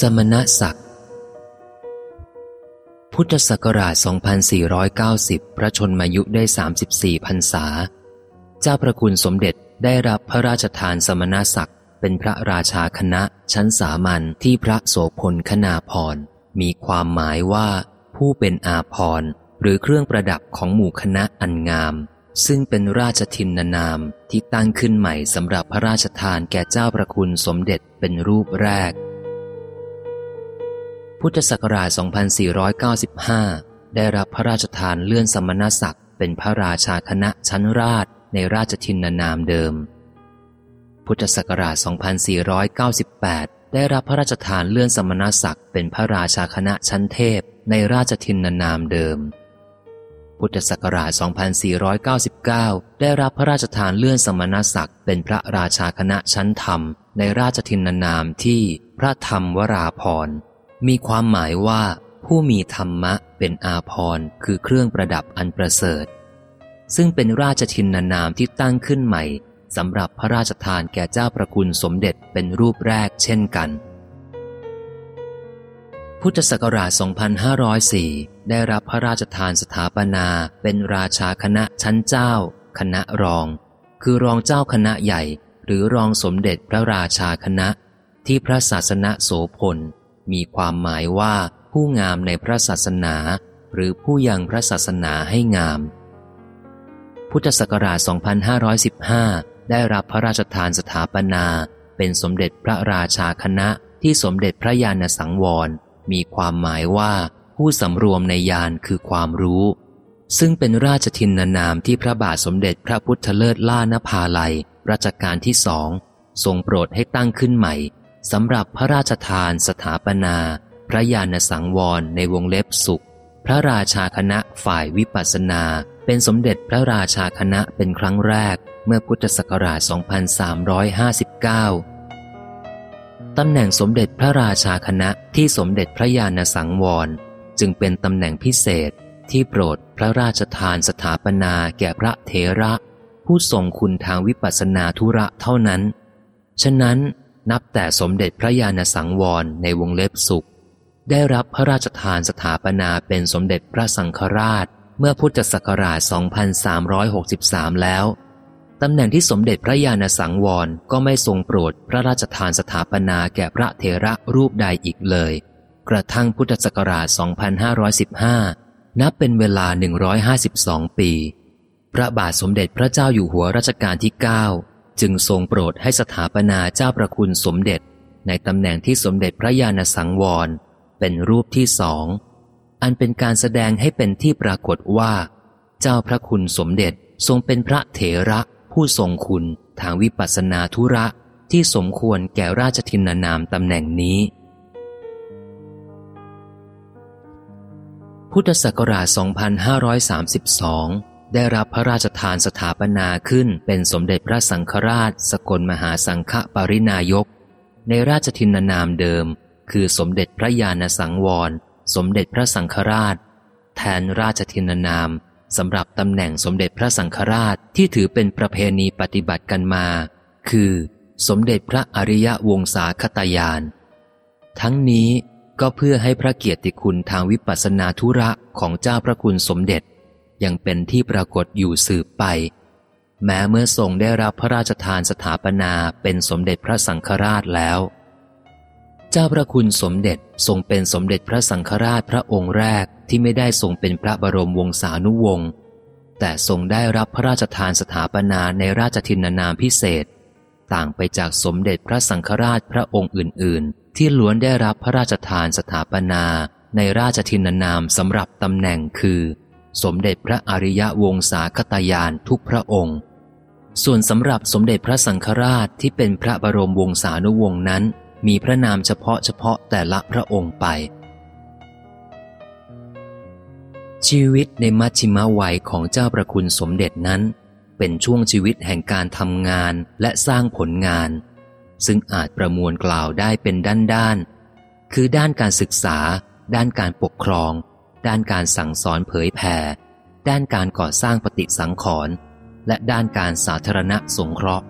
สมณศักดิ์พุทธศักราช 2490 พระชนมายุได้ 34พรรษา เจ้าประคุณสมเด็จได้รับพระราชทานสมณศักดิ์เป็นพระราชาคณะชั้นสามัญที่พระโสพลคณาพรมีความหมายว่า ผู้เป็นอาพรหรือเครื่องประดับของหมู่คณะอันงาม ซึ่งเป็นราชทินนามที่ตั้งขึ้นใหม่สำหรับพระราชทานแก่เจ้าประคุณสมเด็จเป็นรูปแรก พุทธศักราช 2495 ได้รับพระราชทานเลื่อนสมณศักดิ์เป็นพระราชาคณะชั้นราชในราชทินนามเดิม พุทธศักราช 2498 ได้รับพระราชทานเลื่อนสมณศักดิ์เป็นพระราชาคณะชั้นเทพในราชทินนามเดิม พุทธศักราช 2499 ได้รับพระราชทานเลื่อนสมณศักดิ์เป็นพระราชาคณะชั้นธรรมในราชทินนามที่พระธรรมวราพร มีความหมายว่า ผู้มีธรรมะเป็นอาภรณ์คือเครื่องประดับอันประเสริฐ ซึ่งเป็นราชทินนามที่ตั้งขึ้นใหม่สำหรับพระราชทานแก่เจ้าประคุณสมเด็จเป็นรูปแรกเช่นกัน พุทธศักราช 2504 ได้รับพระราชทานสถาปนาเป็นราชาคณะชั้นเจ้า คณะรอง คือรองเจ้าคณะใหญ่ หรือรองสมเด็จพระราชาคณะ ที่พระศาสนโสพล มีความหมายว่าผู้งามในพระศาสนา หรือผู้ยังพระศาสนาให้งาม พุทธศักราช 2515 ได้รับพระราชทานสถาปนา เป็นสมเด็จพระราชาคณะที่สมเด็จพระยาณสังวร มีความหมายว่าผู้สำรวมในยานคือความรู้ ซึ่งเป็นราชทินนามที่พระบาทสมเด็จพระพุทธเลิศล่านภาลัยรัชกาลที่สองทรงโปรดให้ตั้งขึ้นใหม่ สำหรับพระราชทานสถาปนา พระญาณสังวรในวงเล็บสุข พระราชาคณะฝ่ายวิปัสนา เป็นสมเด็จพระราชาคณะเป็นครั้งแรกเมื่อพุทธศักราช 2359 ตำแหน่งสมเด็จพระราชาคณะที่สมเด็จพระญาณสังวร จึงเป็นตำแหน่งพิเศษที่โปรดพระราชทานสถาปนาแก่พระเถระ ผู้ทรงคุณทางวิปัสสนาธุระเท่านั้น ฉะนั้น นับแต่สมเด็จพระญาณสังวรในวงเล็บสุข ได้รับพระราชทานสถาปนาเป็นสมเด็จพระสังฆราชเมื่อพุทธศักราช 2363 แล้ว ตำแหน่งที่สมเด็จพระญาณสังวรก็ไม่ทรงโปรดพระราชทานสถาปนาแก่พระเทระรูปใดอีกเลย กระทั่งพุทธศักราช 2515 นับเป็นเวลา 152 ปี พระบาทสมเด็จพระเจ้าอยู่หัวรัชกาลที่ 9 จึงทรงโปรดให้สถาปนาเจ้าประคุณสมเด็จ ในตำแหน่งที่สมเด็จพระญาณสังวร เป็นรูปที่สอง อันเป็นการแสดงให้เป็นที่ปรากฏว่า เจ้าพระคุณสมเด็จทรงเป็นพระเถระผู้ทรงคุณทางวิปัสสนาธุระที่สมควรแก่ราชทินานามตำแหน่งนี้ พุทธศักราช 2532 ได้รับพระราชทานสถาปนาขึ้นเป็นสมเด็จพระสังฆราช สกลมหาสังฆปรินายก ในราชทินนามเดิม คือสมเด็จพระญาณสังวร สมเด็จพระสังฆราช แทนราชทินนามสำหรับตำแหน่งสมเด็จพระสังฆราชที่ถือเป็นประเพณีปฏิบัติกันมา คือ สมเด็จพระอริยวงศาคตายาน ทั้งนี้ก็เพื่อให้พระเกียรติคุณทางวิปัสสนาธุระของเจ้าพระคุณสมเด็จ ยังเป็นที่ปรากฏอยู่สืบไป แม้เมื่อทรงได้รับพระราชทานสถาปนาเป็นสมเด็จพระสังฆราชแล้ว เจ้าพระคุณสมเด็จทรงเป็นสมเด็จพระสังฆราชพระองค์แรกที่ไม่ได้ทรงเป็นพระบรมวงศานุวงศ์แต่ทรงได้รับพระราชทานสถาปนาในราชทินนามพิเศษ ต่างไปจากสมเด็จพระสังฆราชพระองค์อื่น ๆ ที่ล้วนได้รับพระราชทานสถาปนาในราชทินนามสำหรับตำแหน่งคือ สมเด็จพระอริยวงศาคตายานทุกพระองค์ ส่วนสำหรับสมเด็จพระสังฆราชที่เป็นพระบรมวงศานุวงศ์นั้น มีพระนามเฉพาะเฉพาะแต่ละพระองค์ไป ชีวิตในมัชชิมวัยของเจ้าประคุณสมเด็จนั้น เป็นช่วงชีวิตแห่งการทำงานและสร้างผลงาน ซึ่งอาจประมวลกล่าวได้เป็นด้านๆคือด้านการศึกษา ด้านการปกครอง ด้านการสั่งสอนเผยแผ่ ด้านการก่อสร้างปฏิสังขรณ์และด้านการสาธารณะสงเคราะห์